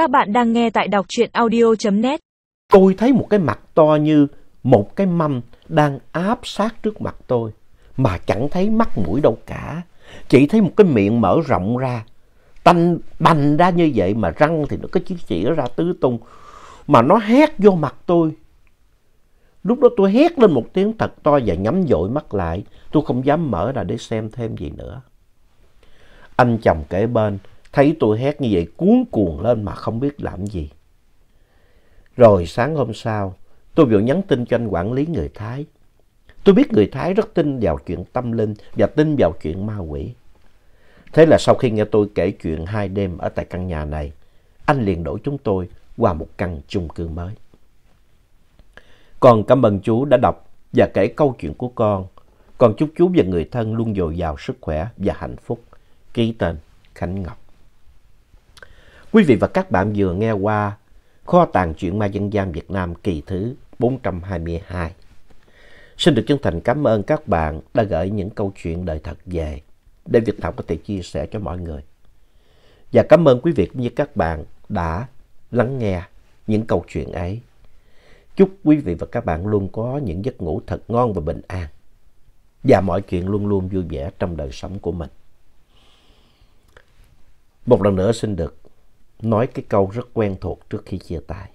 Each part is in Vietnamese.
Các bạn đang nghe tại đọc truyện audio.net. Tôi thấy một cái mặt to như một cái mâm đang áp sát trước mặt tôi mà chẳng thấy mắt mũi đâu cả. Chỉ thấy một cái miệng mở rộng ra, tanh bành ra như vậy mà răng thì nó có chỉ chỉ ra tứ tung. Mà nó hét vô mặt tôi. Lúc đó tôi hét lên một tiếng thật to và nhắm dội mắt lại. Tôi không dám mở ra để xem thêm gì nữa. Anh chồng kể bên thấy tôi hét như vậy cuốn cuồng lên mà không biết làm gì. Rồi sáng hôm sau, tôi vừa nhắn tin cho anh quản lý người Thái. Tôi biết người Thái rất tin vào chuyện tâm linh và tin vào chuyện ma quỷ. Thế là sau khi nghe tôi kể chuyện hai đêm ở tại căn nhà này, anh liền đổi chúng tôi qua một căn chung cư mới. Con cảm ơn chú đã đọc và kể câu chuyện của con. Con chúc chú và người thân luôn dồi dào sức khỏe và hạnh phúc. Ký tên Khánh Ngọc. Quý vị và các bạn vừa nghe qua Kho tàng truyện ma dân gian Việt Nam kỳ thứ 422. Xin được chân thành cảm ơn các bạn đã gửi những câu chuyện đời thật về để Việt Thảo có thể chia sẻ cho mọi người. Và cảm ơn quý vị cũng như các bạn đã lắng nghe những câu chuyện ấy. Chúc quý vị và các bạn luôn có những giấc ngủ thật ngon và bình an. Và mọi chuyện luôn luôn vui vẻ trong đời sống của mình. Một lần nữa xin được nói cái câu rất quen thuộc trước khi chia tay.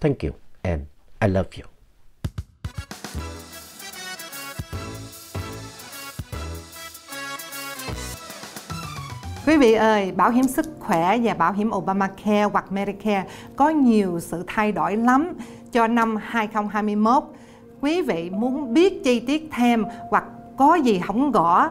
Thank you and I love you. Quý vị ơi, bảo hiểm sức khỏe và bảo hiểm Obamacare hoặc Medicare có nhiều sự thay đổi lắm cho năm 2021. Quý vị muốn biết chi tiết thêm hoặc có gì không gõ,